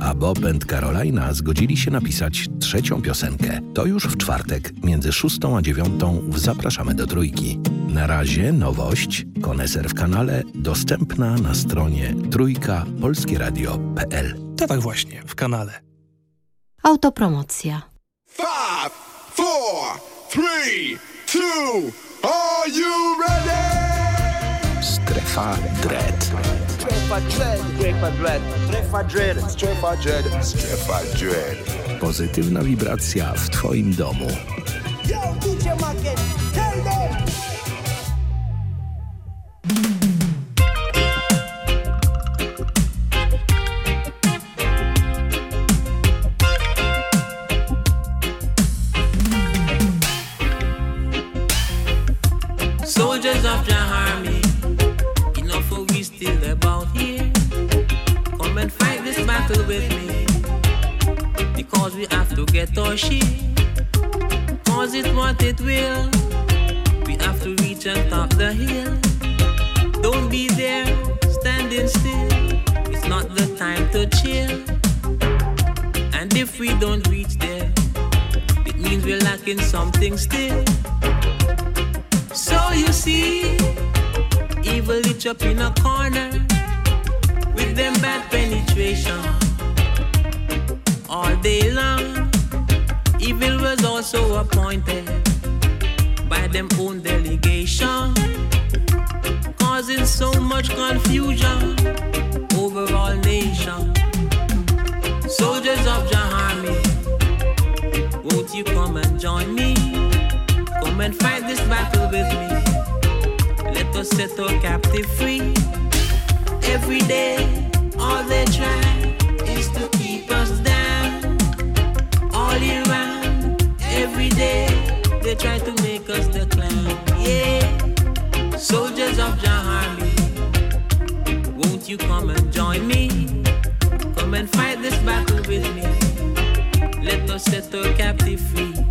A Bob and Carolina zgodzili się napisać trzecią piosenkę. To już w czwartek, między szóstą a dziewiątą w Zapraszamy do Trójki. Na razie nowość, koneser w kanale, dostępna na stronie trójka.polskieradio.pl To tak właśnie, w kanale. Autopromocja. Five, four, three, two, are you ready? Strefa Dread. Strefa Dread. Strefa Dread. Strefa Dread. Strefa Dread. Strefa Dread. Pozytywna wibracja w Twoim domu. Yo, DJ get share. Cause it what it will, we have to reach and top the hill. Don't be there, standing still. It's not the time to chill. And if we don't reach there, it means we're lacking something still. So you see, evil lit up in a corner with them bad penetration all day long. Evil was also appointed by them own delegation, causing so much confusion over all nations. Soldiers of army, won't you come and join me? Come and fight this battle with me. Let us set our captive free. Every day, all they try is to keep us down. All year round, every day, they try to make us the clown. Yeah, soldiers of army, won't you come and join me? Come and fight this battle with me. Let us set our captive free.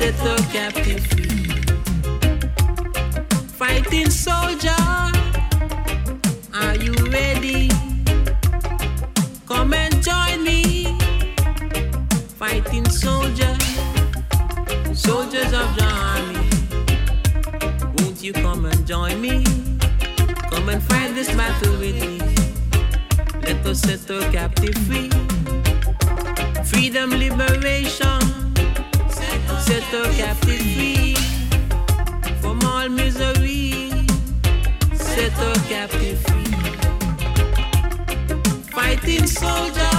Set the captive free. Fighting soldier, are you ready? Come and join me. Fighting soldier, soldiers of the army. Won't you come and join me? Come and fight this battle with me. Let us set the captive free freedom, liberation, the captive free from all misery, set the captive free. Fighting soldier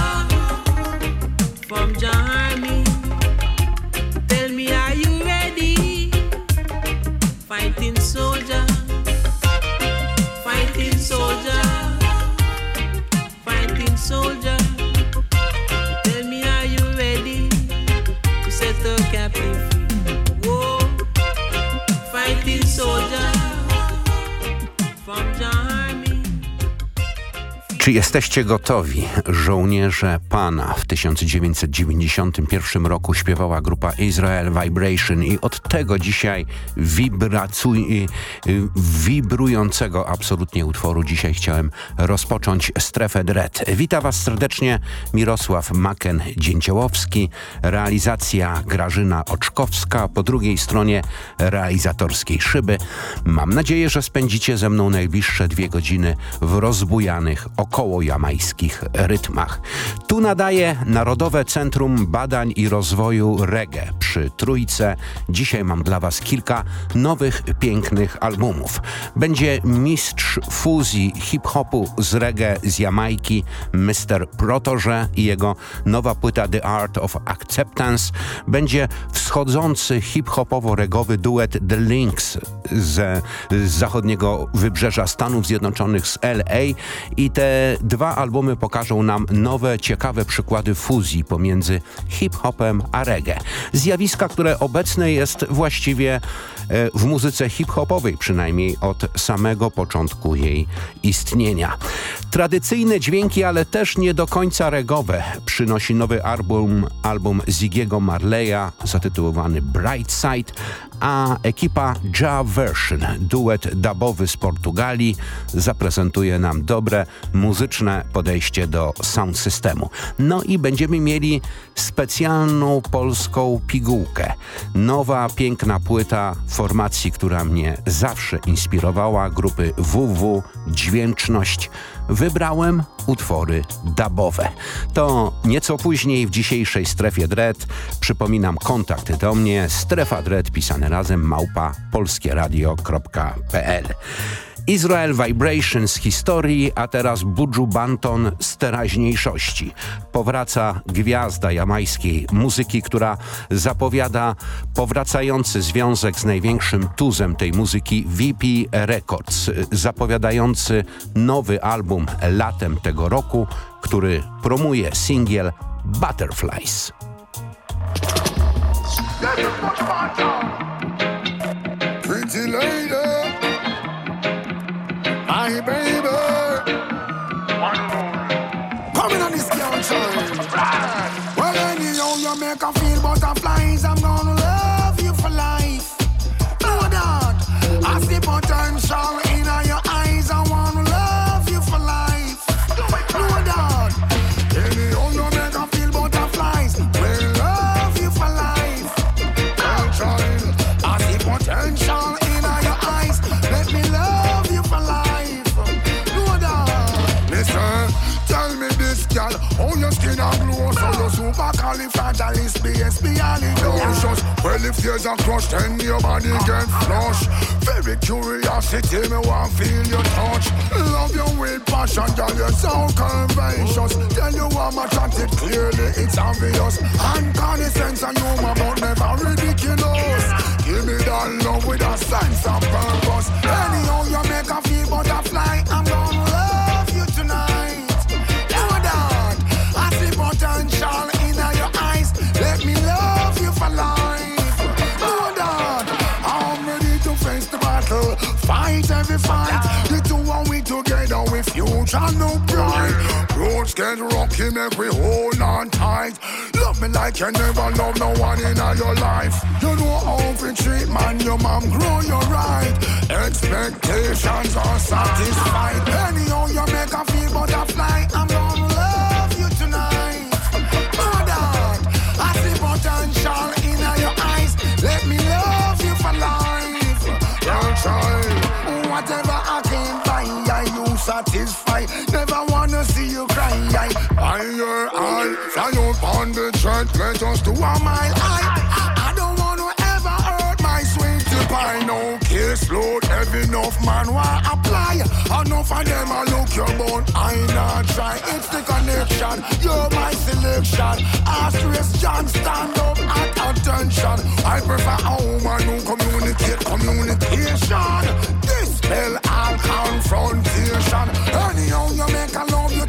from the tell me, are you ready? Fighting soldier, fighting soldier, fighting soldier. Czy jesteście gotowi? Żołnierze Pana w 1991 roku śpiewała grupa Israel Vibration i od tego dzisiaj wibracuj, wibrującego absolutnie utworu dzisiaj chciałem rozpocząć Strefę Dread. Witam Was serdecznie Mirosław Maken-Dzięciołowski, realizacja Grażyna Oczkowska, po drugiej stronie realizatorskiej szyby. Mam nadzieję, że spędzicie ze mną najbliższe dwie godziny w rozbujanych około jamajskich rytmach. Tu nadaje Narodowe Centrum Badań i Rozwoju Reggae przy Trójce. Dzisiaj mam dla Was kilka nowych, pięknych albumów. Będzie mistrz fuzji hip-hopu z reggae z Jamajki, Mr. Protoże i jego nowa płyta The Art of Acceptance. Będzie wschodzący hip-hopowo-regowy duet The Links ze, z zachodniego wybrzeża Stanów Zjednoczonych z LA i te dwa albumy pokażą nam nowe, ciekawe przykłady fuzji pomiędzy hip-hopem a reggae. Zjawiska, które obecne jest właściwie w muzyce hip-hopowej, przynajmniej od samego początku jej istnienia. Tradycyjne dźwięki, ale też nie do końca regowe przynosi nowy album, album Ziggiego Marleya zatytułowany Bright Side, a ekipa Ja Version, duet dubowy z Portugalii, zaprezentuje nam dobre muzyczne podejście do sound systemu. No i będziemy mieli specjalną polską pigułkę. Nowa, piękna płyta formacji, która mnie zawsze inspirowała, grupy WW, Dźwięczność. Wybrałem utwory dubowe. To nieco później w dzisiejszej Strefie Dread. Przypominam kontakt do mnie strefa dread pisane razem małpa polskieradio.pl Israel Vibration z historii, a teraz Buju Banton z teraźniejszości. Powraca gwiazda jamańskiej muzyki, która zapowiada powracający związek z największym tuzem tej muzyki VP Records, zapowiadający nowy album latem tego roku, który promuje singiel Butterflies. Curiosity, me want feel You never love no one in all your life. You know how we treat man, your mom grow you right. Expectations are satisfied. Anyhow, you make a us do a mile. I, I don't wanna ever hurt my sweetie pie. No case load, heavy enough man want apply. Enough of them I look your bone. I not try. It's the connection. You're my selection. Asterisk John, stand up at attention. I prefer a woman who communicate communication. Dispel all confrontation. Anyhow, you make I love you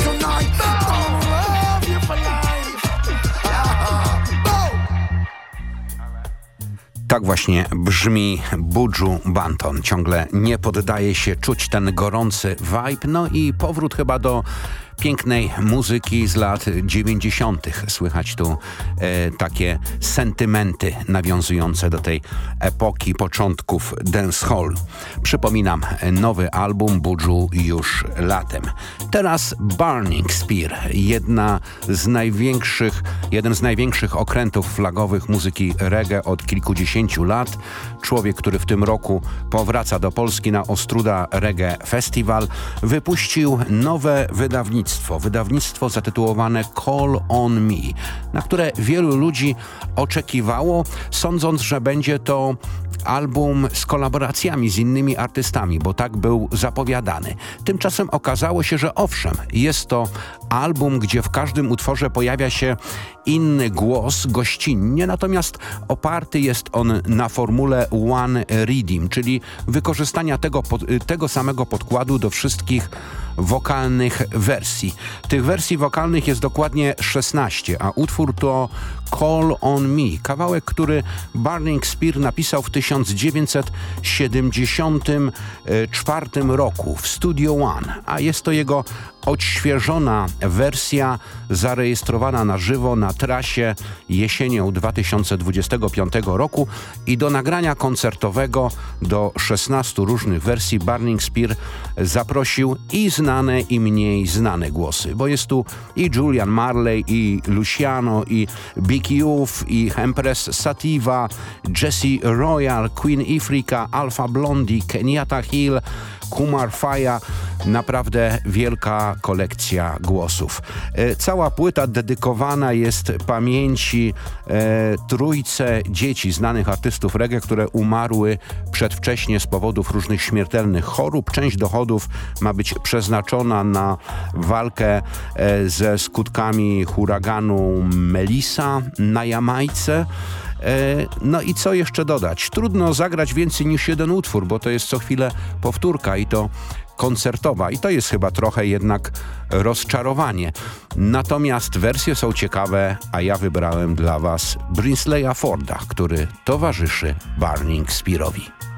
Tak właśnie brzmi Buju Banton. Ciągle nie poddaje się czuć ten gorący vibe. No i powrót chyba do pięknej muzyki z lat 90. Słychać tu e, takie sentymenty nawiązujące do tej epoki początków dancehall. Przypominam, nowy album Budżu już latem. Teraz Burning Spear, jedna z największych, jeden z największych okrętów flagowych muzyki reggae od kilkudziesięciu lat. Człowiek, który w tym roku powraca do Polski na Ostruda Reggae Festival, wypuścił nowe wydawnictwo. Wydawnictwo zatytułowane Call on Me, na które wielu ludzi oczekiwało, sądząc, że będzie to album z kolaboracjami z innymi artystami, bo tak był zapowiadany. Tymczasem okazało się, że owszem, jest to album, gdzie w każdym utworze pojawia się inny głos gościnnie, natomiast oparty jest on na formule One Reading, czyli wykorzystania tego, tego samego podkładu do wszystkich wokalnych wersji. Tych wersji wokalnych jest dokładnie 16, a utwór to Call on Me, kawałek, który Burning Spear napisał w 1974 roku w Studio One, a jest to jego odświeżona wersja zarejestrowana na żywo na trasie jesienią 2025 roku i do nagrania koncertowego do 16 różnych wersji Burning Spear zaprosił i znane i mniej znane głosy, bo jest tu i Julian Marley, i Luciano, i Big Youth, i Empress Sativa, Jesse Royal, Queen Ifrika, Alpha Blondie, Kenyatta Hill, Kumar Faya. Naprawdę wielka kolekcja głosów. E, cała płyta dedykowana jest pamięci e, trójce dzieci znanych artystów reggae, które umarły przedwcześnie z powodów różnych śmiertelnych chorób. Część dochodów ma być przeznaczona na walkę e, ze skutkami huraganu Melissa na Jamajce. E, no i co jeszcze dodać? Trudno zagrać więcej niż jeden utwór, bo to jest co chwilę powtórka i to koncertowa i to jest chyba trochę jednak rozczarowanie. Natomiast wersje są ciekawe, a ja wybrałem dla Was Brinsleya Forda, który towarzyszy Burning Spearowi.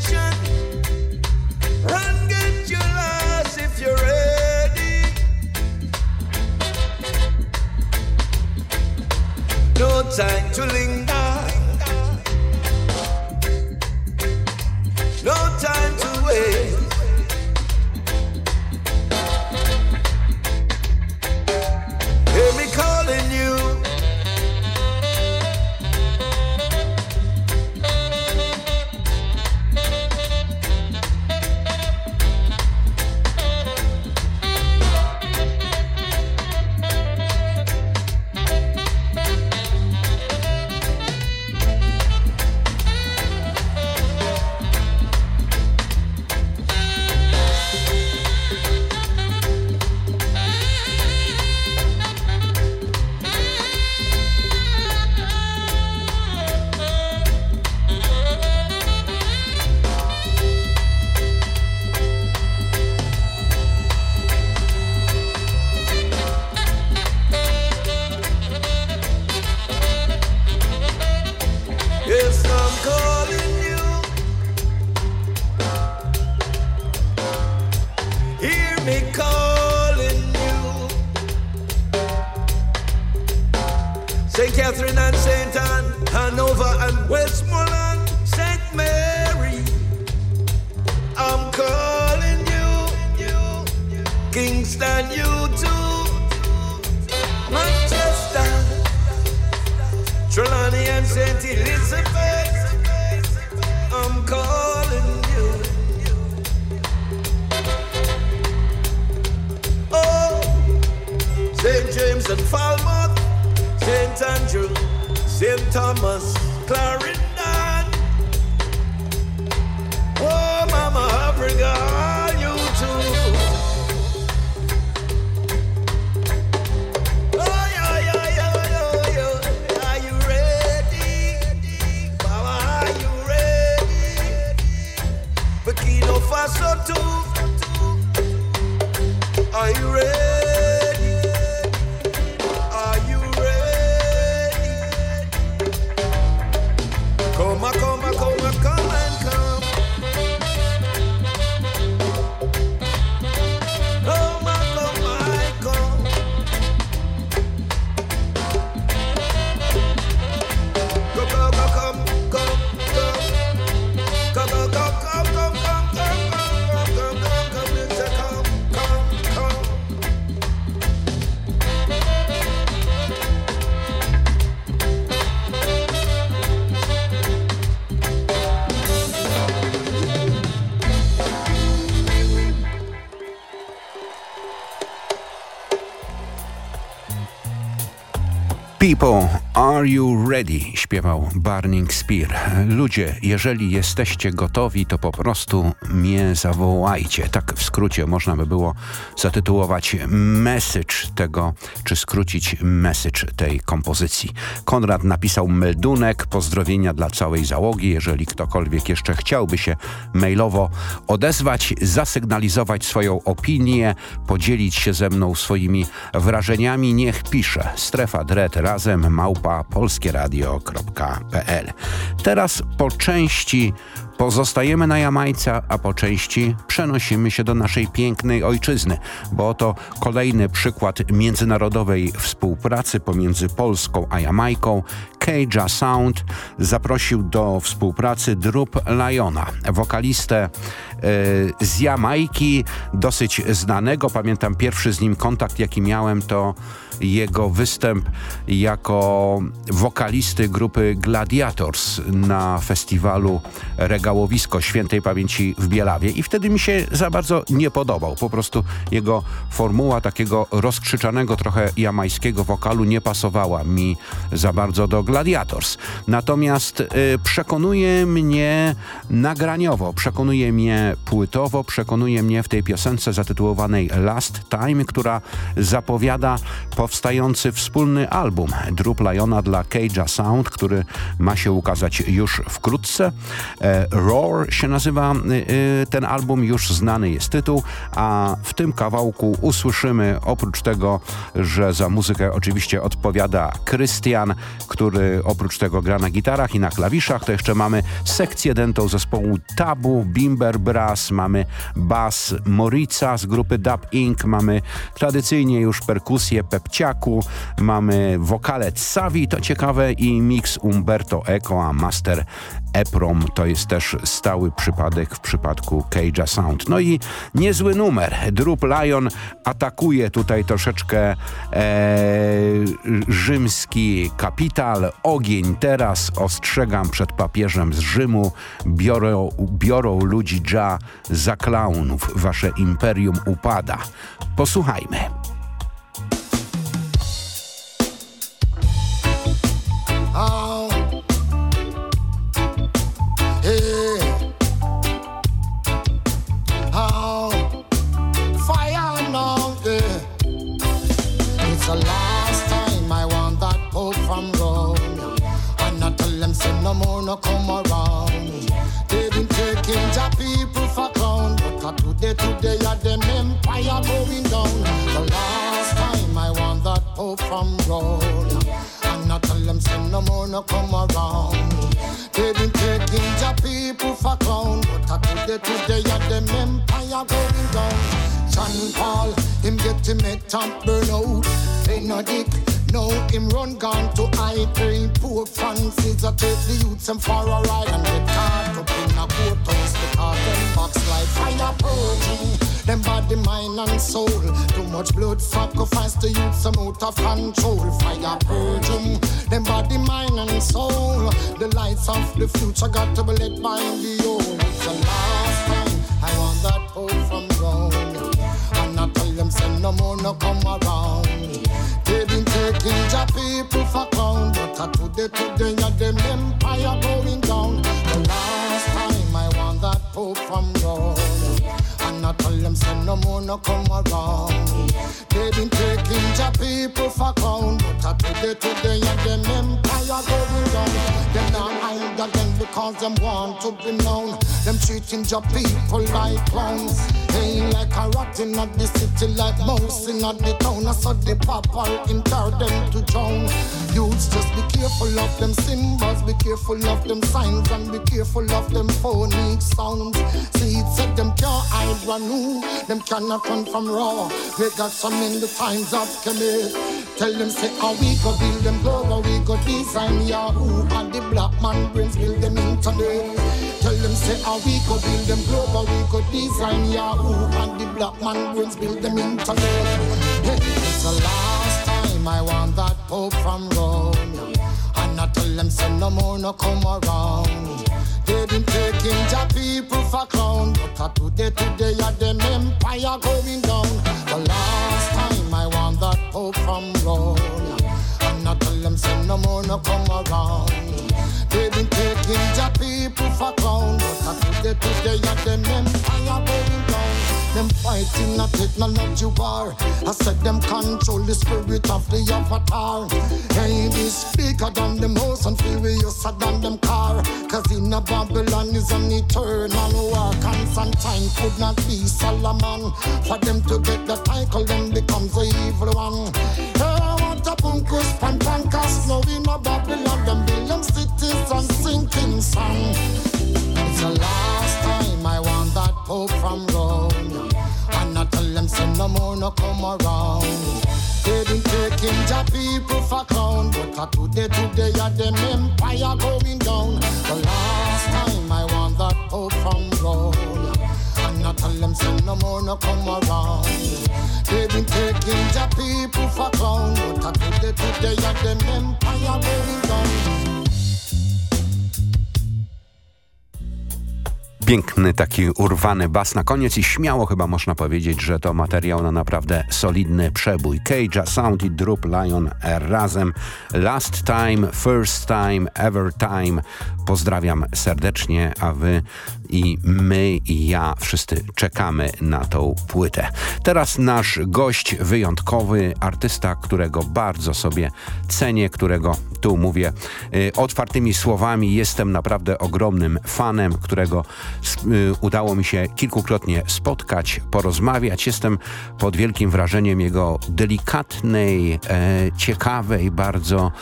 picture Falmouth, St. Andrew, St. Thomas, Clarendon. Oh, Mama Africa, you too. Oh, yeah, yeah, yeah, yeah. Are you ready? Are you ready? Faso too. Are you ready? Are you ready? Śpiewał Burning Spear. Ludzie, jeżeli jesteście gotowi, to po prostu mnie zawołajcie. Tak w skrócie można by było zatytułować message tego, czy skrócić message tej kompozycji. Konrad napisał meldunek, pozdrowienia dla całej załogi. Jeżeli ktokolwiek jeszcze chciałby się mailowo odezwać, zasygnalizować swoją opinię, podzielić się ze mną swoimi wrażeniami, niech pisze strefa dread razem małpa polskieradio.pl. Teraz po części pozostajemy na Jamajce, a po części przenosimy się do naszej pięknej ojczyzny, bo oto kolejny przykład międzynarodowej współpracy pomiędzy Polską a Jamajką. Caja Sound zaprosił do współpracy Drup Liona, wokalistę e, z Jamajki, dosyć znanego. Pamiętam pierwszy z nim kontakt, jaki miałem, to jego występ jako wokalisty grupy Gladiators na festiwalu Regałowisko Świętej Pamięci w Bielawie i wtedy mi się za bardzo nie podobał. Po prostu jego formuła takiego rozkrzyczanego trochę jamańskiego wokalu nie pasowała mi za bardzo do Gladiators. Natomiast y, przekonuje mnie nagraniowo, przekonuje mnie płytowo, przekonuje mnie w tej piosence zatytułowanej Last Time, która zapowiada powstający wspólny album Drup Liona dla Cage'a Sound, który ma się ukazać już wkrótce. E, Roar się nazywa ten album, już znany jest tytuł, a w tym kawałku usłyszymy oprócz tego, że za muzykę oczywiście odpowiada Krystian, który oprócz tego gra na gitarach i na klawiszach, to jeszcze mamy sekcję dentą zespołu Tabu, Bimber Brass, mamy bas Morica z grupy Dub Inc., mamy tradycyjnie już perkusję Pepciaku, mamy wokalet Savi, to ciekawe, i mix Umberto Eco, a master EPROM to jest też stały przypadek w przypadku Cage'a Sound. No i niezły numer. Drup Lion atakuje tutaj troszeczkę e, rzymski kapital. Ogień teraz ostrzegam przed papieżem z Rzymu. Biorą, biorą ludzi dża za klaunów. Wasze imperium upada. Posłuchajmy. Your people like clowns. Ain't like a rat in the city, like mouse in the town. I saw the papa in turn them to drown. Youths just be careful of them symbols, be careful of them signs, and be careful of them phonic sounds. See, it said them can't hide new, them cannot run from raw. They got some in the times of commit. Tell them say how we go build them global, we go design Yahoo and the black man brains build them internet. Tell them say how we go build them global, we go design Yahoo and the black man brains build them internet. Hey, it's the last time I want that pope from Rome. And I tell them say no more no come around. They been taking the people for clown, but today today yeah them empire going down. The last time I want that hope from Rome. And I tell them say no more no come around. They been taking the people for clown, but today today yeah them empire going down. Them fighting a technology war. I said them control the spirit of the avatar. Hey, this bigger than the most and furiouser than them car. Cause in a Babylon is an eternal war. Constantine could not be Solomon. For them to get the title, them becomes the evil one. Hey, what a punkus, pan pankas. Now in a Babylon, them them cities and sinking sun. It's the last time I want that pope from Rome say no more no come around. They been taking the people for clown, but today, today, yeah, them empire going down. The last time I want that hope from Rome, and I tell them say no more no come around. They been taking the people for clown, but today, today, yeah, them empire going down. Piękny taki urwany bas na koniec i śmiało chyba można powiedzieć, że to materiał na naprawdę solidny przebój. Cage'a, Sound i Drup Lion razem. Last time, first time, ever time. Pozdrawiam serdecznie, a wy i my i ja wszyscy czekamy na tą płytę. Teraz nasz gość wyjątkowy, artysta, którego bardzo sobie cenię, którego tu mówię y, otwartymi słowami. Jestem naprawdę ogromnym fanem, którego y, udało mi się kilkukrotnie spotkać, porozmawiać. Jestem pod wielkim wrażeniem jego delikatnej, e, ciekawej, bardzo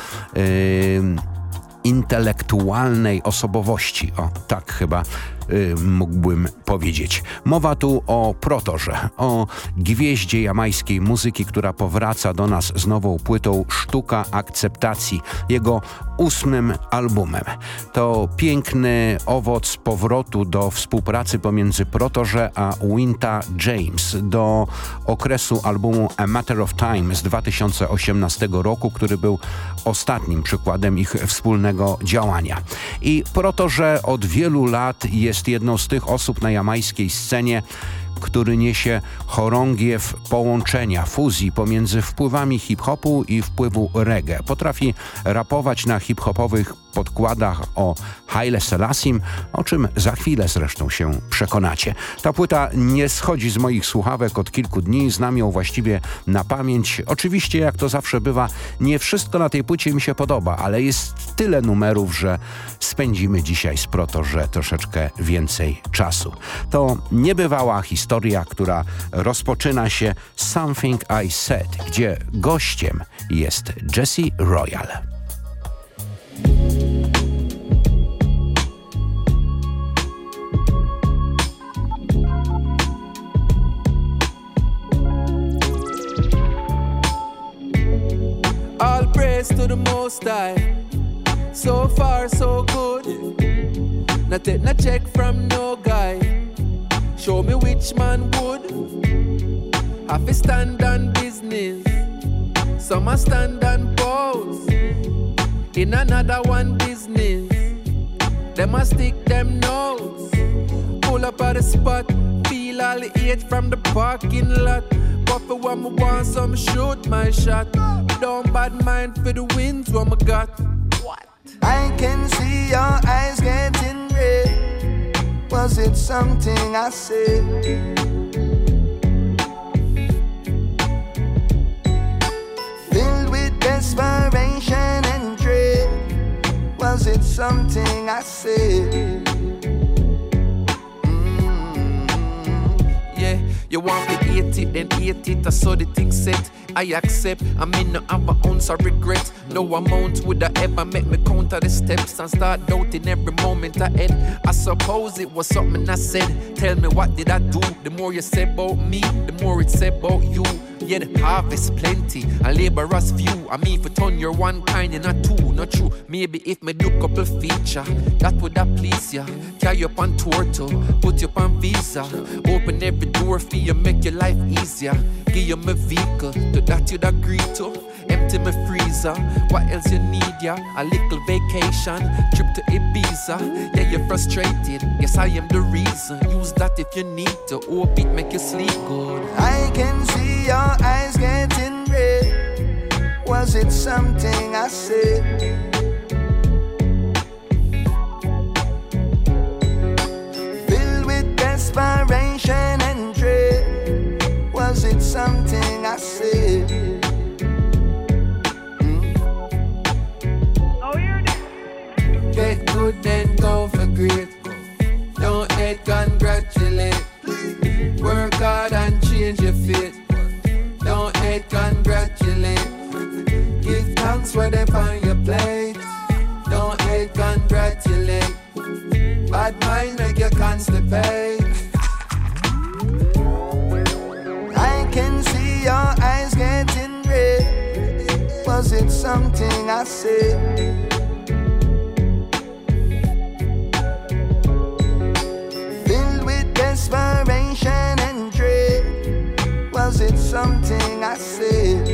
intelektualnej osobowości. O, tak chyba y, mógłbym powiedzieć. Mowa tu o Protorze, o gwieździe jamańskiej muzyki, która powraca do nas z nową płytą Sztuka Akceptacji, jego ósmym albumem. To piękny owoc powrotu do współpracy pomiędzy Protorze a Winta James, do okresu albumu A Matter of Time z 2018 roku, który był ostatnim przykładem ich wspólnego działania. I Protorze od wielu lat jest jedną z tych osób na jamańskiej scenie, który niesie chorągiew połączenia, fuzji pomiędzy wpływami hip-hopu i wpływu reggae. Potrafi rapować na hip-hopowych podkładach o Haile Selassim, o czym za chwilę zresztą się przekonacie. Ta płyta nie schodzi z moich słuchawek od kilku dni, znam ją właściwie na pamięć. Oczywiście, jak to zawsze bywa, nie wszystko na tej płycie mi się podoba, ale jest tyle numerów, że spędzimy dzisiaj z Protorze troszeczkę więcej czasu. To niebywała historia, która rozpoczyna się Something I Said, gdzie gościem jest Jesse Royal. All praise to the Most High. So far, so good. Not take no check from no guy. Show me which man would. Have to stand on business. Some a stand on pose. In another one business. Them a stick them nose. Pull up at the spot. Feel all the hate from the parking lot. But for one me want some shoot my shot. Don't bad mind for the wins what me got. What? I can see your eyes getting red. Was it something I said? It something I said? Mm, yeah, you want me eat it, then eat it. I saw the thing set. I accept. I mean, no have my ounce of regret. No amount would I ever make me counter the steps and start doubting every moment I had. I suppose it was something I said. Tell me what did I do? The more you say about me, the more it say about you. Yeah, the harvest plenty, and laborers few. I mean, for turn you're one kind and not two, not true. Maybe if me do couple feature, that would have please ya. Carry up on tour to put you up on visa. Open every door for you, make your life easier. Give you my vehicle, to that you'd agree to. Empty my freezer, what else you need, yeah? A little vacation, trip to Ibiza. Yeah, you're frustrated, yes, I am the reason. Use that if you need to, hope it make you sleep good. I can see your eyes getting red. Was it something I said? Something I said? Get good, then go for great. Don't hate, congratulate. Work hard and change your fate. Don't hate, congratulate. Give thanks where they find your plate. Don't hate, congratulate. Bad mind make you constipate. Something I said? Filled with desperation and dread. Was it something I said?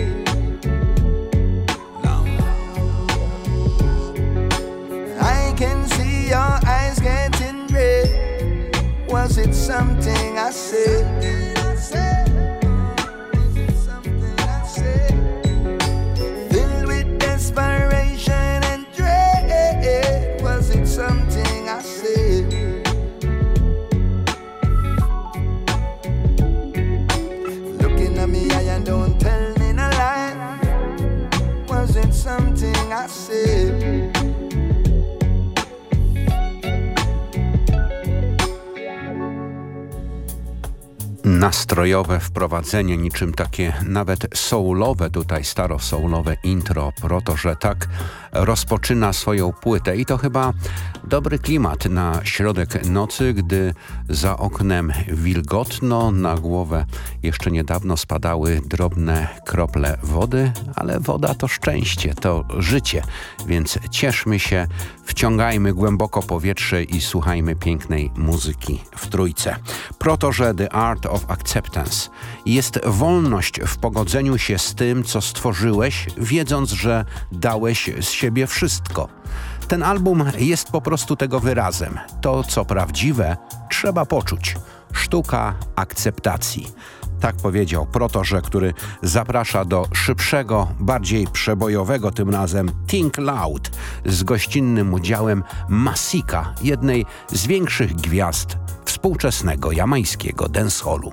I can see your eyes getting red. Was it something I said? Nastrojowe wprowadzenie, niczym takie nawet soulowe, tutaj staro-soulowe intro, proto, że tak rozpoczyna swoją płytę i to chyba dobry klimat na środek nocy, gdy za oknem wilgotno, na głowę jeszcze niedawno spadały drobne krople wody, ale woda to szczęście, to życie, więc cieszmy się, wciągajmy głęboko powietrze i słuchajmy pięknej muzyki w trójce. Proto, że The Art of Acceptance jest wolność w pogodzeniu się z tym, co stworzyłeś, wiedząc, że dałeś z siebie wszystko. Ten album jest po prostu tego wyrazem. To, co prawdziwe, trzeba poczuć. Sztuka akceptacji. Tak powiedział Protorze, który zaprasza do szybszego, bardziej przebojowego tym razem Think Loud z gościnnym udziałem Masika, jednej z większych gwiazd współczesnego jamańskiego dancehallu.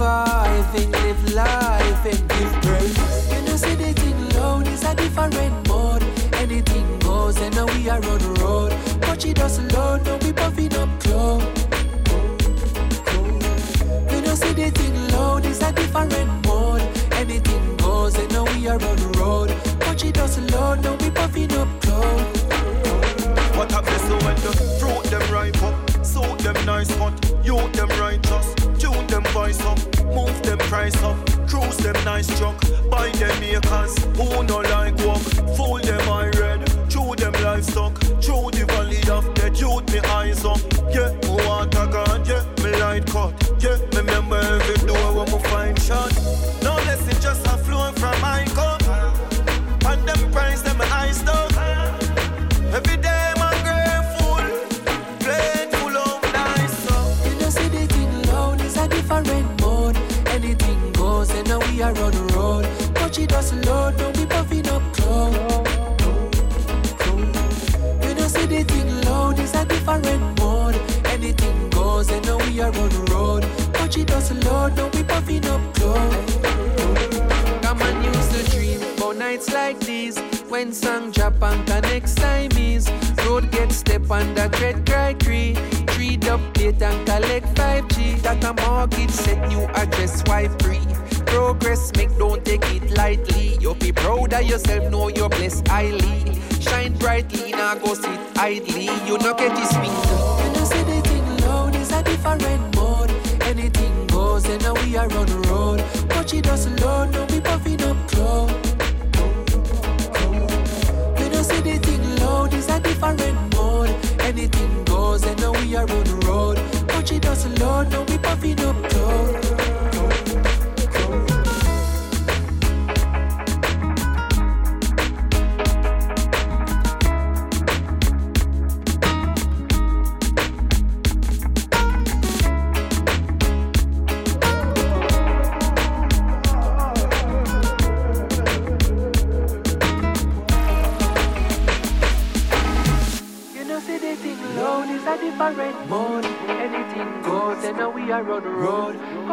Survive and live life and give praise. You know, see the thing loud is a different mode. Anything goes, and now we are on the road. But she doesn't load, no we puffing up close. You know, see the thing loud is a different mode. Anything goes, and now we are on the road. But she doesn't load, no we puffing up close. What happens when the fruit them ripe up, suit them nice, but you them righteous them voice up, move them price up, cruise them nice truck, buy them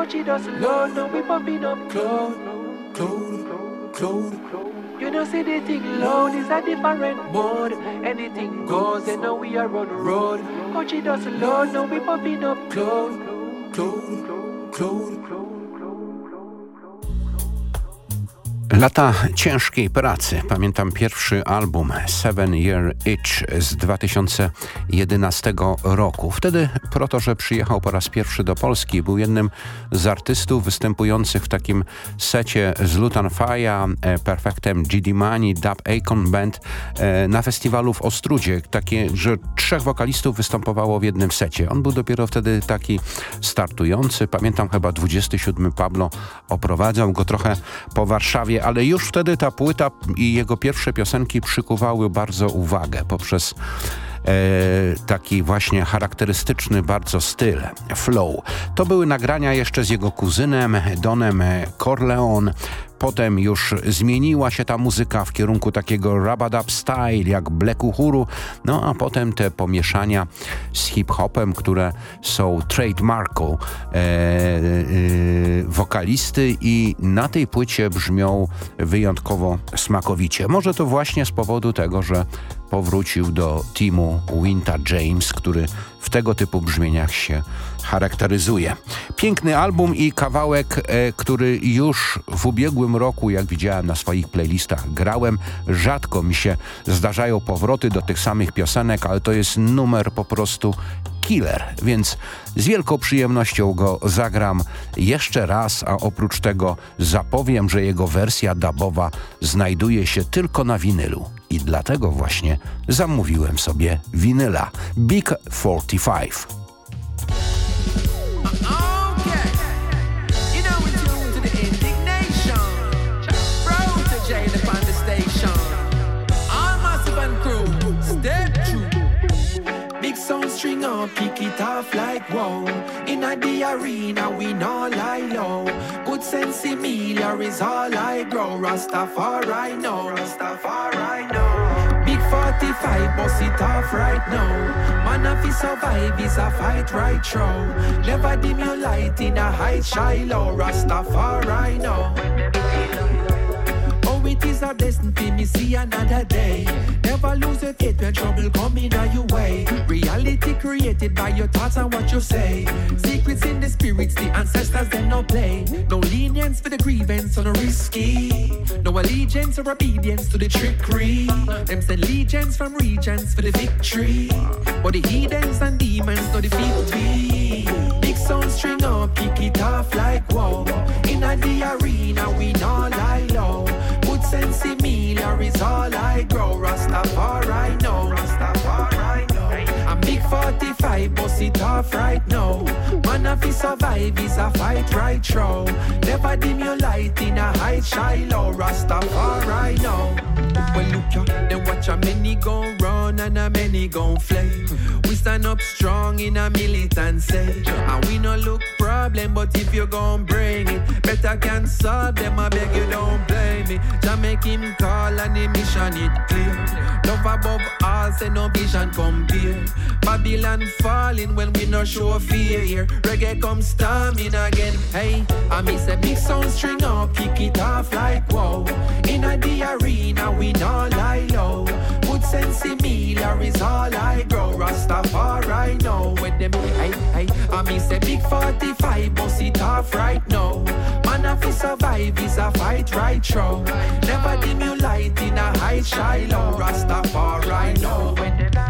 she doesn't load, now we pumping up cloud, cloud, cloud. You know, see the thing loud is a different mode. Anything goes, and now we are on the road. She doesn't load, no be pumping up cloud, cloud, cloud. Lata ciężkiej pracy. Pamiętam pierwszy album Seven Year Itch z 2011 roku. Wtedy Protorze przyjechał po raz pierwszy do Polski. Był jednym z artystów występujących w takim secie z Lutan Faya, e, Perfectem, GD Money, Dub Akon Band e, na festiwalu w Ostrudzie. Takie, że trzech wokalistów występowało w jednym secie. On był dopiero wtedy taki startujący. Pamiętam chyba 27 Pablo oprowadzał go trochę po Warszawie ale już wtedy ta płyta i jego pierwsze piosenki przykuwały bardzo uwagę poprzez e, taki właśnie charakterystyczny bardzo styl, flow. To były nagrania jeszcze z jego kuzynem Donem Corleone, Potem już zmieniła się ta muzyka w kierunku takiego rabadab style jak Black Uhuru, no a potem te pomieszania z hip-hopem, które są trademarką e, e, wokalisty i na tej płycie brzmią wyjątkowo smakowicie. Może to właśnie z powodu tego, że powrócił do teamu Winta James, który w tego typu brzmieniach się charakteryzuje. Piękny album i kawałek, e, który już w ubiegłym roku, jak widziałem na swoich playlistach, grałem. Rzadko mi się zdarzają powroty do tych samych piosenek, ale to jest numer po prostu killer, więc z wielką przyjemnością go zagram jeszcze raz, a oprócz tego zapowiem, że jego wersja dubowa znajduje się tylko na winylu i dlatego właśnie zamówiłem sobie winyla Big 45. It off like whoa. In a the arena, we not lie low. Good sense Emilia is all I grow. Rastafari know, Rastafari know. Big 45, boss it off right now. Man, if he survive, is a fight right throw. Never dim your light in a high, shy low. Rastafari know it is a destiny, me see another day. Never lose your faith when trouble coming on your way. Reality created by your thoughts and what you say. Secrets in the spirits, the ancestors they no play. No lenience for the grievance, so no risky. No allegiance or obedience to the trickery. Them send legions from regions for the victory. But the heathens and demons no defeat we. Big sound string up, kick it off like whoa. In the arena, we not lie low sense similar is all I grow. Rastafari know, 45, bust it off right now. Man, if he survive, is a fight right throw. Never dim your light in a high shy low. Rastafari know. Well, look ya, then watch a many go run and a many go flame. We stand up strong in a militancy, and we no look problem, but if you gon' bring it, better can solve them. I beg you don't blame me. Just make him call and the mission it clear. Love above all, say no vision compare. Babylon falling when we no show fear here. Reggae come storming again. Hey, I miss a big sound string up, kick it off like whoa. In a the arena, we not lie low. Good sense similar is all I grow. Rastafari know when them hey hey. I miss a big 45, bust it off right now. Man, if survive is a fight right through. Never dim your light in a high shy low. Rastafari know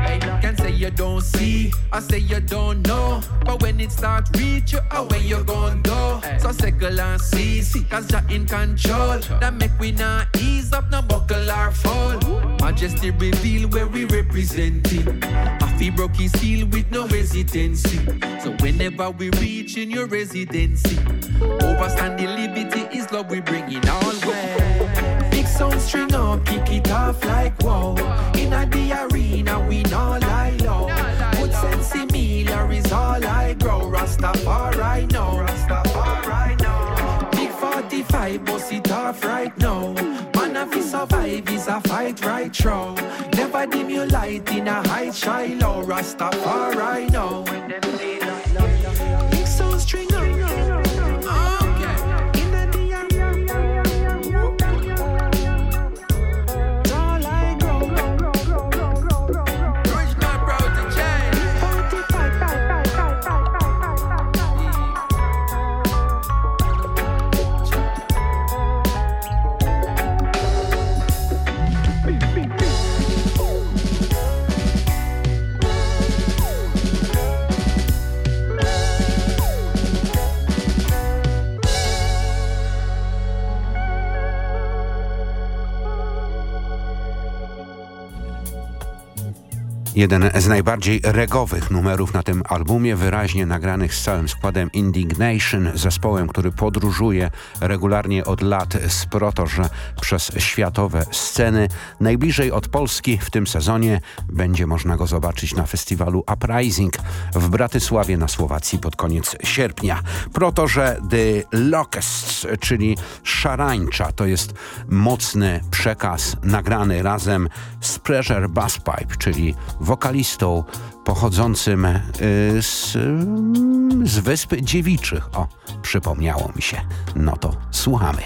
hey. Can say you don't see, I say you don't know. But when it start reach you, away you gon' go. So circle and seize, cause you're in control. That make we not ease up, no buckle or fall. Majesty reveal where we representing. Afi broke his seal with no hesitancy. So whenever we reach in your residency, overstanding liberty is love we bring in all way. Big sound string up, kick it off like whoa. In a the arena, we not lie low. Good sense similar is all I grow. Rastafari know, Rastafari know. Big 45, bust it off right now. Man, if he survive, is a fight right through. Never dim your light in a high shy low. Rastafari know. Jeden z najbardziej regowych numerów na tym albumie, wyraźnie nagranych z całym składem Indignation, zespołem, który podróżuje regularnie od lat z protoże przez światowe sceny. Najbliżej od Polski w tym sezonie będzie można go zobaczyć na festiwalu Uprising w Bratysławie na Słowacji pod koniec sierpnia. Protoże The Locusts, czyli szarańcza, to jest mocny przekaz nagrany razem z Pressure Bass Pipe, czyli wokalistą pochodzącym y, z, z Wysp Dziewiczych. O, przypomniało mi się. No to słuchamy.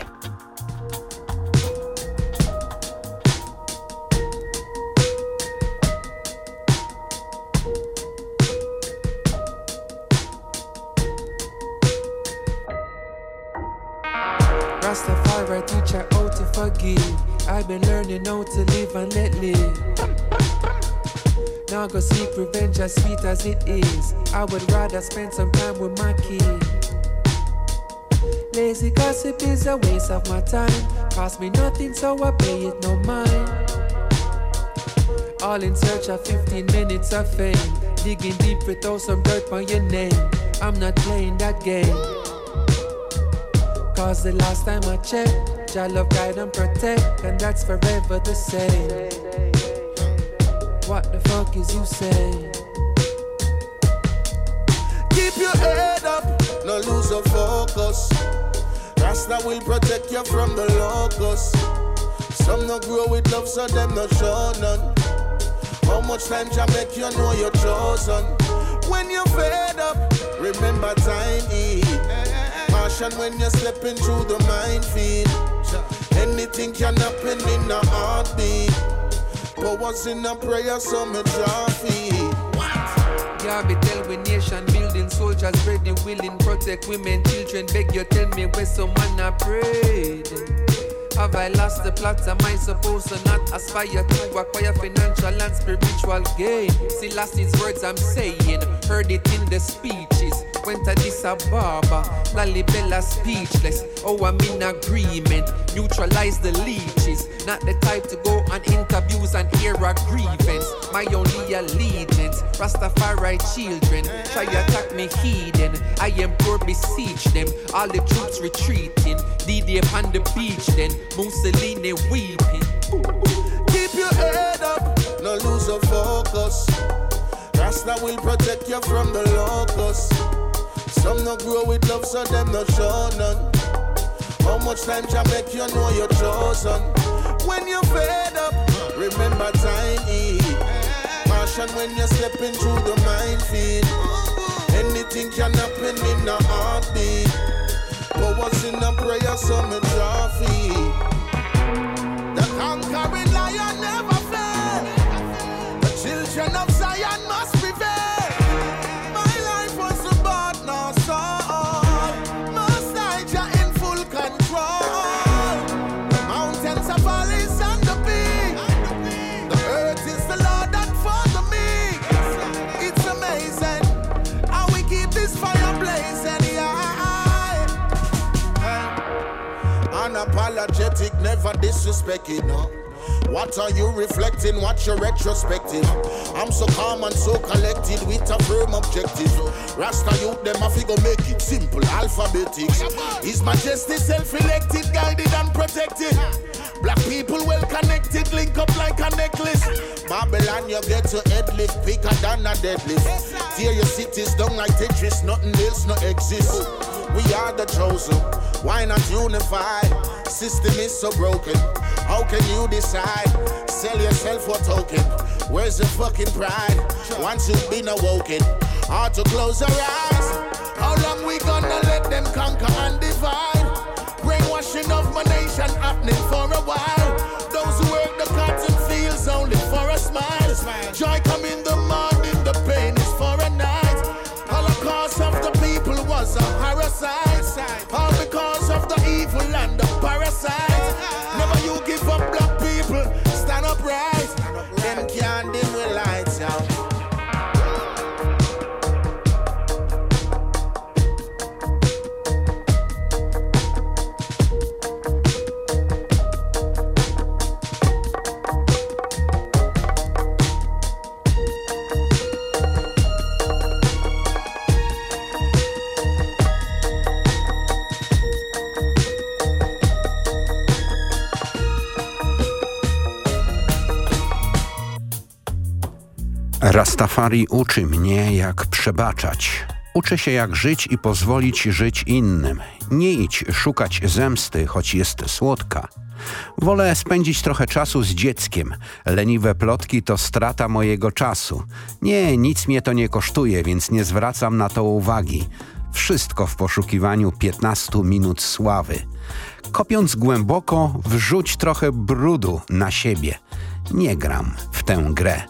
Rastafari how to forgive. I've been learning how to live and let live. Now go seek revenge as sweet as it is. I would rather spend some time with my kid. Lazy gossip is a waste of my time. Cost me nothing, so I pay it no mind. All in search of 15 minutes of fame. Digging deep without some dirt on your name. I'm not playing that game. Cause the last time I checked, I love, guide and protect, and that's forever the same. What the fuck is you saying? Keep your head up, no lose your focus. Rasta will protect you from the locust. Some no grow with love, so them no show none. How much time can make you know you're chosen? When you're fed up, remember time is. Caution when you're stepping through the minefield. Anything can happen in a heartbeat. Powers in a prayer, so me trophy. Yeah, be tell we nation building soldiers ready, willing, protect women, children. Beg you tell me where someone are prayed. Have I lost the plot? Am I supposed to not aspire to acquire financial and spiritual gain? See, last his words I'm saying, heard it in the speeches. Went to Addis Ababa, Lalibela speechless. Oh, I'm in agreement. Neutralize the leeches. Not the type to go on interviews and hear a grievance. My only allegiance, Rastafari children. Try attack me heathen. I am poor, beseech them. All the troops retreating. D-Day upon the beach then. Mussolini weeping. Keep your head up, no lose your focus. Rasta will protect you from the locusts. Some no grow with love, so them no show none. How much time can make you know you're chosen? When you're fed up, remember is. Caution when you're stepping through the minefield. Anything can happen in a heartbeat. Powers in a prayer, so me trophy. Never disrespected, no. What are you reflecting? What's your retrospective? I'm so calm and so collected with a firm objective. Rasta youth, them a figure make it simple, alphabetics. His Majesty self-elected, guided and protected. Black people well connected, link up like a necklace. Babylon, you get to head lift, bigger than a deadlift. Tear your cities down like Tetris, nothing else no exist. We are the chosen, why not unify? System is so broken, how can you decide? Sell yourself for token, where's the fucking pride? Once you've been awoken, hard to close your eyes. How long we gonna let them conquer and divide? Brainwashing of my nation happening for a while. Those who work the cotton fields only for a smile. Joy Rastafari uczy mnie, jak przebaczać. Uczę się, jak żyć i pozwolić żyć innym. Nie idź szukać zemsty, choć jest słodka. Wolę spędzić trochę czasu z dzieckiem. Leniwe plotki to strata mojego czasu. Nie, nic mnie to nie kosztuje, więc nie zwracam na to uwagi. Wszystko w poszukiwaniu 15 minut sławy. Kopiąc głęboko, wrzuć trochę brudu na siebie. Nie gram w tę grę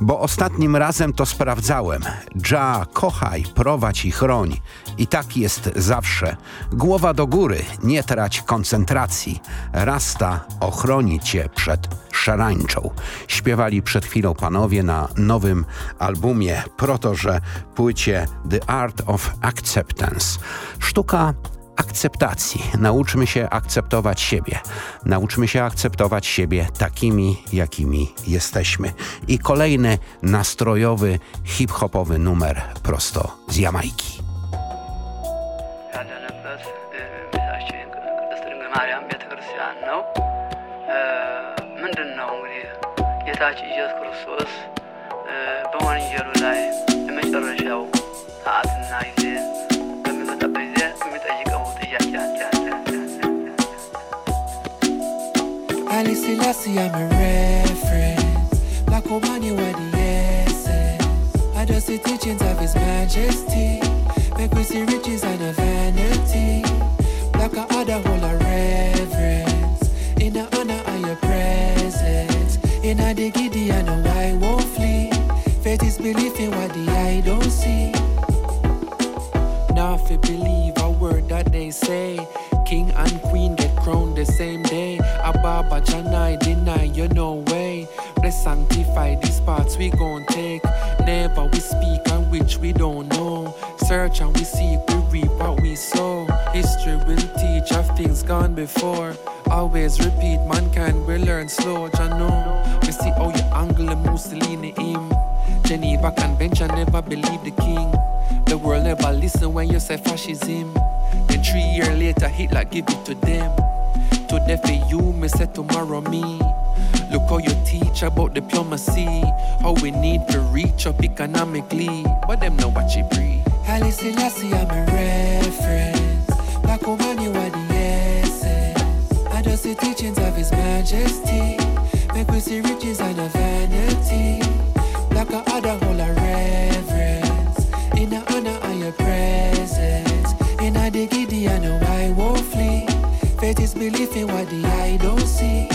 bo ostatnim razem to sprawdzałem. Dża, kochaj, prowadź i chroń. I tak jest zawsze. Głowa do góry, nie trać koncentracji. Rasta ochroni cię przed szarańczą. Śpiewali przed chwilą panowie na nowym albumie Protorze płycie The Art of Acceptance. Sztuka akceptacji. Nauczmy się akceptować siebie. Nauczmy się akceptować siebie takimi, jakimi jesteśmy. I kolejny nastrojowy, hip-hopowy numer prosto z Jamajki. ምንድን ነው እንግዲህ ጌታችን ኢየሱስ ክርስቶስ በወንጀሉ ላይ የመጨረሻው ሰዓትና ጊዜ Haile Selassie, I'm a reference. Black Omani, what the essence. I just the teachings of His Majesty. Make we see riches and a vanity. Black a other whole a reverence. In the honor of your presence. In a the giddy and a why won't flee. Faith is belief in what the eye don't see. Now if you believe a word that they say. King and queen get crowned the same day. Ababa Janai deny you no way. Let's sanctify these parts we gon' take. Never we speak and which we don't know. Search and we seek, we reap what we sow. History will teach of things gone before. Always repeat, mankind will learn slow. know. we see how you angle Mussolini him. Geneva Convention never believe the king. The world never listen when you say fascism. Then three years later, Hitler give it to them. Today for you, me say tomorrow me. Look how you teach about diplomacy, how we need to reach up economically. But them know what you breathe. Haile Selassie, I'm a reference. Black woman, you are the essence. I just the teachings of His Majesty. Make we see riches and a vanity. Like a other whole a reverence. In the honor of your presence. In a giddy and a why won't flee. Faith is in what the eye don't see.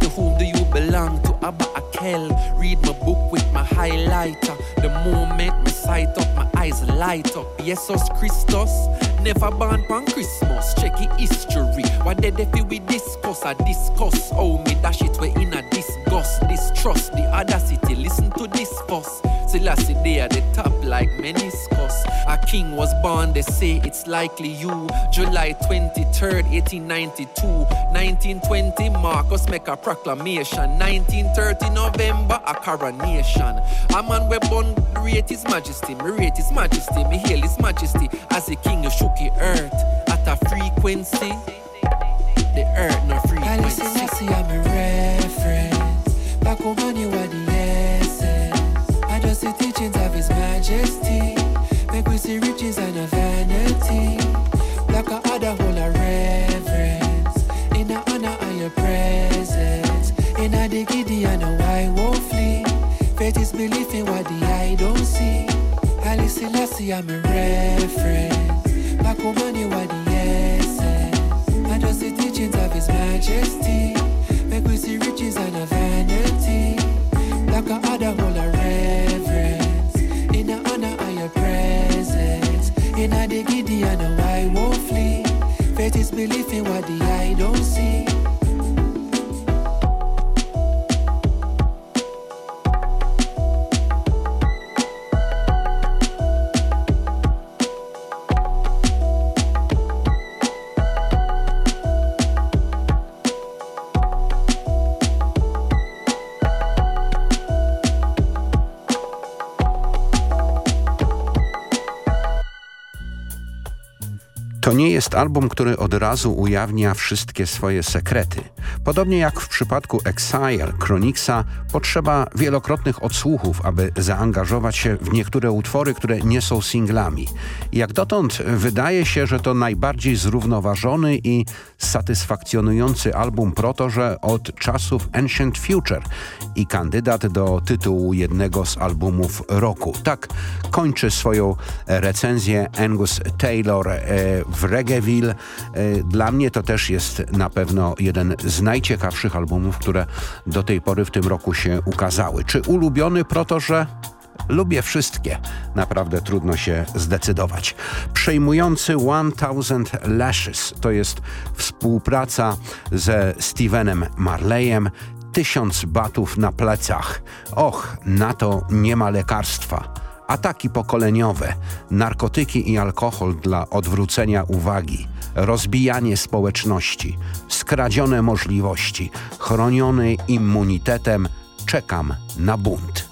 To whom do you belong? To Abba Akel. Read my book with my highlighter. The moment me sight up, my eyes light up. Jesus Christus, never born on Christmas. Check it history. What did they feel we discuss? I discuss. Oh, me dash it we in a disgust. Distrust the audacity. Listen to this fuss. Selassie they at the top like meniscus. A king was born, they say it's likely you. July 23rd, 1892. 1920, Marcus make a proclamation. 1930, November, a coronation. A man we born, rate his majesty. Me rate his majesty, me hail his majesty. As a king, you shook the earth at a frequency. The earth, no frequency. Reference. You are the essence. I just the teachings of his majesty. Make we see riches and a vanity. Like a other whole a reverence. In the honor of your presence. In a the and a why won't flee. Faith is belief in what the eye don't see. Haile Selassie, I'm a reference. Back home, you are the essence. I just the teachings of his majesty. Make we see riches and a. Like a other album, który od razu ujawnia wszystkie swoje sekrety. Podobnie jak w przypadku Exile Chronixa, potrzeba wielokrotnych odsłuchów, aby zaangażować się w niektóre utwory, które nie są singlami. Jak dotąd wydaje się, że to najbardziej zrównoważony i satysfakcjonujący album Protorze od czasów Ancient Future i kandydat do tytułu jednego z albumów roku. Tak kończy swoją recenzję Angus Taylor e, w Reggaeville. E, dla mnie to też jest na pewno jeden z najciekawszych albumów, które do tej pory w tym roku się ukazały. Czy ulubiony Protorze? Lubię wszystkie. Naprawdę trudno się zdecydować. Przejmujący 1000 Lashes to jest współpraca ze Stevenem Marleyem. Tysiąc batów na plecach. Och, na to nie ma lekarstwa. Ataki pokoleniowe, narkotyki i alkohol dla odwrócenia uwagi, rozbijanie społeczności, skradzione możliwości, chroniony immunitetem, czekam na bunt.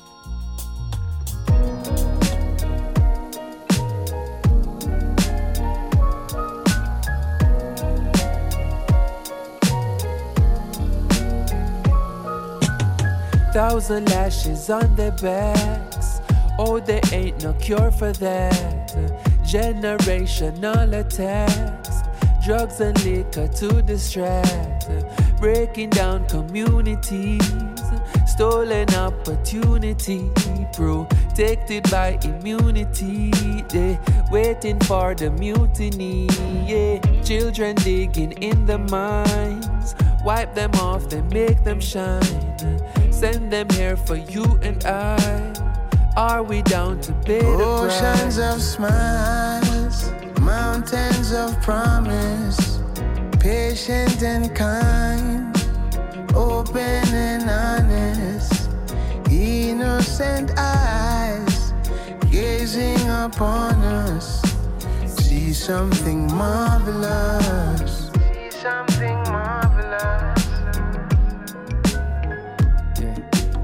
Thousand lashes on their backs. Oh, there ain't no cure for that. Generational attacks. Drugs and liquor to distract. Uh, breaking down communities. Uh, stolen opportunity. Protected by immunity. They waiting for the mutiny. Yeah. Children digging in the mines. Wipe them off, then make them shine. Uh, send them here for you and I. Are we down to pay the Oceans of smiles, mountains of promise, patient and kind, open and honest, innocent eyes gazing upon us. See something marvelous. See something marvelous.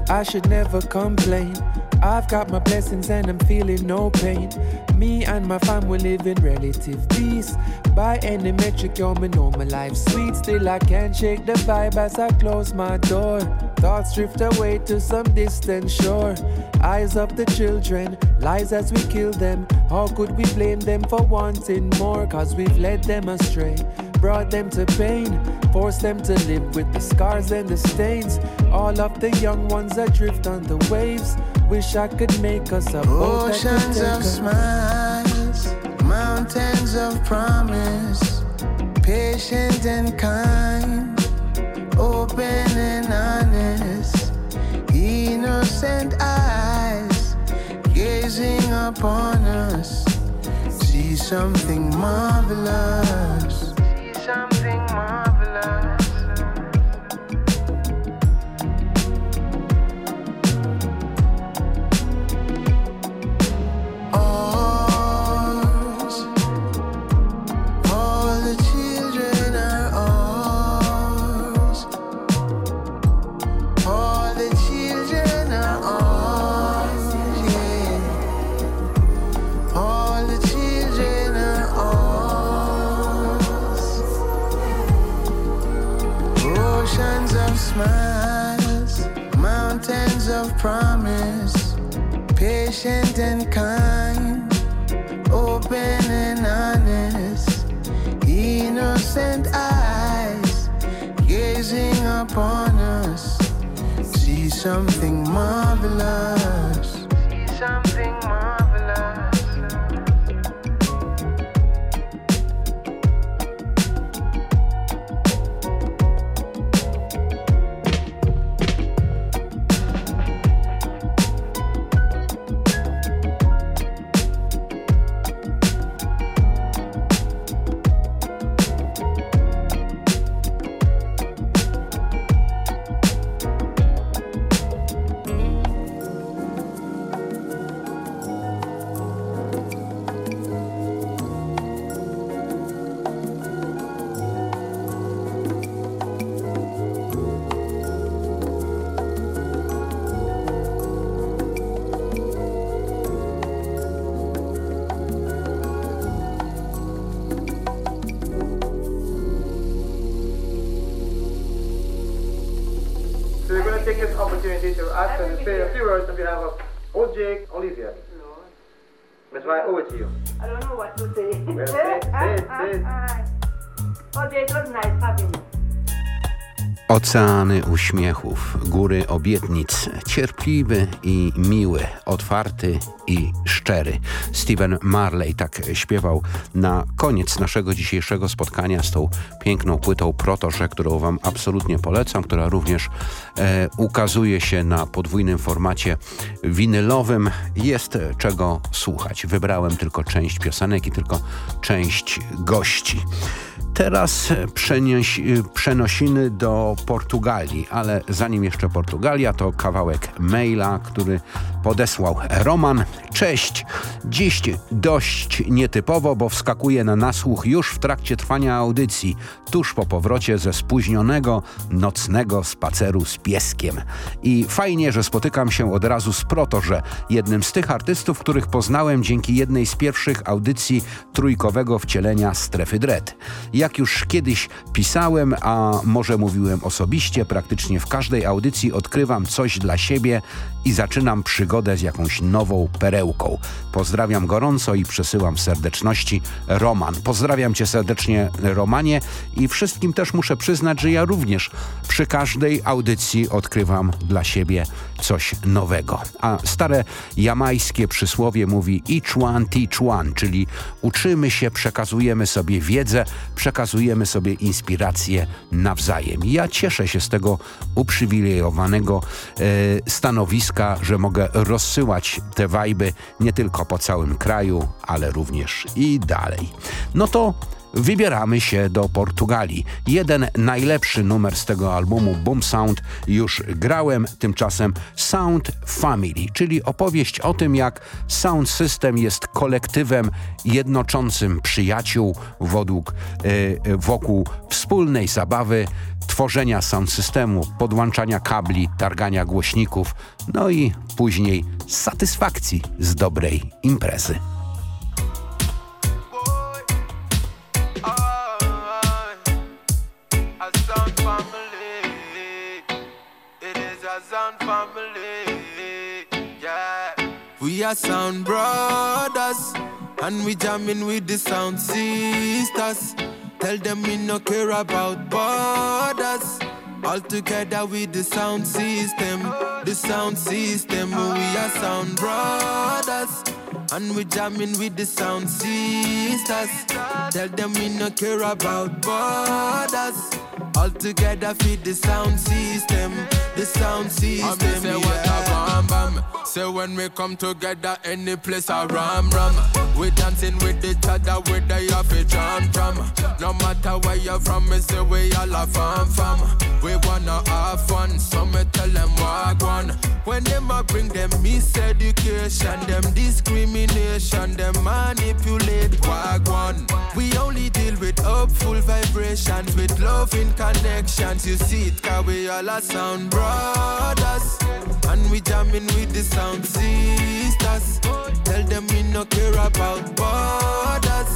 I should never complain. I've got my blessings and I'm feeling no pain. Me and my family live in relative peace. By any metric, yo, me know my life sweet. Still, I can't shake the vibe as I close my door. Thoughts drift away to some distant shore. Eyes of the children, lies as we kill them. How could we blame them for wanting more? Cause we've led them astray, brought them to pain, forced them to live with the scars and the stains. All of the young ones adrift on the waves. Wish I could make us a boat that could Oceans take of us. smiles, mountains of promise, patient and kind, open and honest, innocent eyes gazing upon us. See something marvelous. Marvelous. See to ask and say a few words on behalf of old Jake Olivia. That's why I owe it to you. I don't know what to say. Well, say say say it was nice having you. Oceany uśmiechów, góry obietnic, cierpliwy i miły, otwarty i szczery. Steven Marley tak śpiewał na koniec naszego dzisiejszego spotkania z tą piękną płytą Protoże, którą wam absolutnie polecam, która również e, ukazuje się na podwójnym formacie winylowym. Jest czego słuchać. Wybrałem tylko część piosenek i tylko część gości. Teraz przenosiny do Portugalii, ale zanim jeszcze Portugalia, to kawałek maila, który podesłał Roman. Cześć, dziś dość nietypowo, bo wskakuje na nasłuch już w trakcie trwania audycji, tuż po powrocie ze spóźnionego nocnego spaceru z pieskiem. I fajnie, że spotykam się od razu z Protorze, jednym z tych artystów, których poznałem dzięki jednej z pierwszych audycji trójkowego wcielenia Strefy Dread. Jak już kiedyś pisałem, a może mówiłem osobiście, praktycznie w każdej audycji odkrywam coś dla siebie i zaczynam przygodę z jakąś nową perełką. Pozdrawiam gorąco i przesyłam serdeczności Roman. Pozdrawiam cię serdecznie Romanie i wszystkim też muszę przyznać, że ja również przy każdej audycji odkrywam dla siebie coś nowego. A stare jamańskie przysłowie mówi teach one, czyli uczymy się, przekazujemy sobie wiedzę, przekazujemy sobie inspiracje nawzajem. Ja cieszę się z tego uprzywilejowanego e, stanowiska, że mogę rozsyłać te wajby nie tylko po całym kraju, ale również i dalej. No to wybieramy się do Portugalii. Jeden najlepszy numer z tego albumu Boom Sound już grałem, tymczasem Sound Family, czyli opowieść o tym jak Sound System jest kolektywem jednoczącym przyjaciół yy, wokół wspólnej zabawy, tworzenia sound systemu, podłączania kabli, targania głośników, no i później satysfakcji z dobrej imprezy. We are sound brothers, and we jamming with the sound sisters. Tell them we no care about borders. All together with the sound system, the sound system. We are sound brothers, and we jamming with the sound sisters. Tell them we no care about borders. All together feed the sound system, the sound system. I say what a bam bam. Say when we come together, any place a ram ram. We dancing with each other, with the have a jam jam. No matter where you're from, me say we all a fam fam. We wanna have fun, so me tell them walk one. When them a bring them miseducation, them discrimination, them manipulate one. We only deal with hopeful vibrations, with loving connections. You see it, cause we all a sound brothers. And we jamming with the sound sisters. Tell them we no care about borders.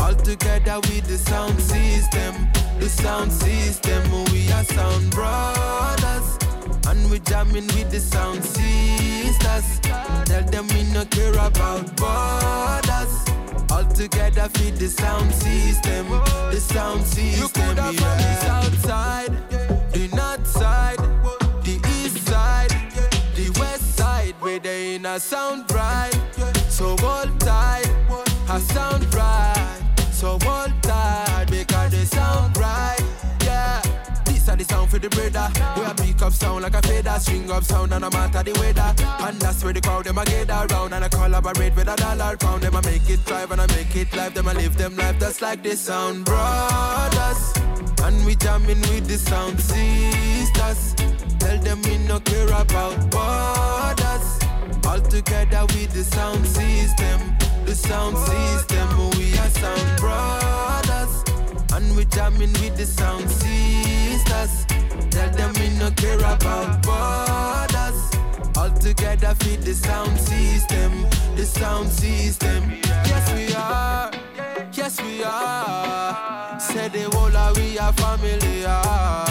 All together with the sound system. The sound system, we are sound brothers. And we jamming with the sound sisters. Tell them we no care about borders. All together feed the sound system. The sound system. You could have yeah. the south side, the north side, the east side, the west side. Where they in a sound right. So hold tight, I sound right. So the sound for the brother. We a pick up sound like a feather, string up sound and no matter the weather. And that's where the crowd them a get around and I collaborate with a dollar pound. Them a make it thrive and I make it live. Them a live them life just like the sound brothers. And we jamming with the sound sisters. Tell them we no care about borders. All together with the sound system, the sound system. We are sound brothers, and we jamming with the sound sisters. Tell them we no care about borders. All together feed the sound system, the sound system. Yes we are, yes we are. Say the whole we are family.